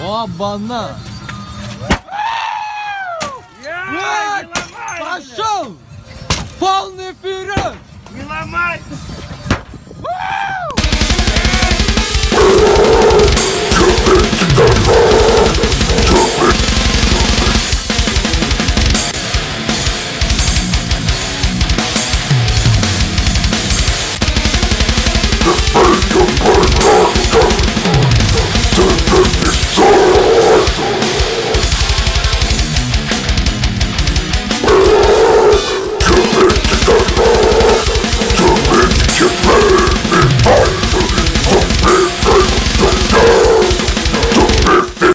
Оба-на! Пошел! Полный вперед! Не ломай! Despair your